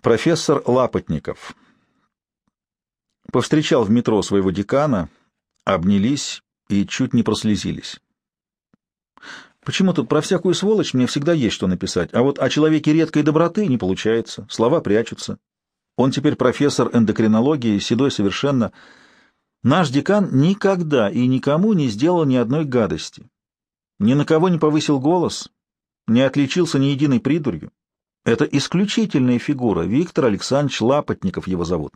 Профессор Лапотников. Повстречал в метро своего декана, обнялись и чуть не прослезились. Почему-то про всякую сволочь мне всегда есть что написать, а вот о человеке редкой доброты не получается, слова прячутся. Он теперь профессор эндокринологии, седой совершенно. Наш декан никогда и никому не сделал ни одной гадости. Ни на кого не повысил голос, не отличился ни единой придурью. Это исключительная фигура, Виктор Александрович Лапотников его зовут.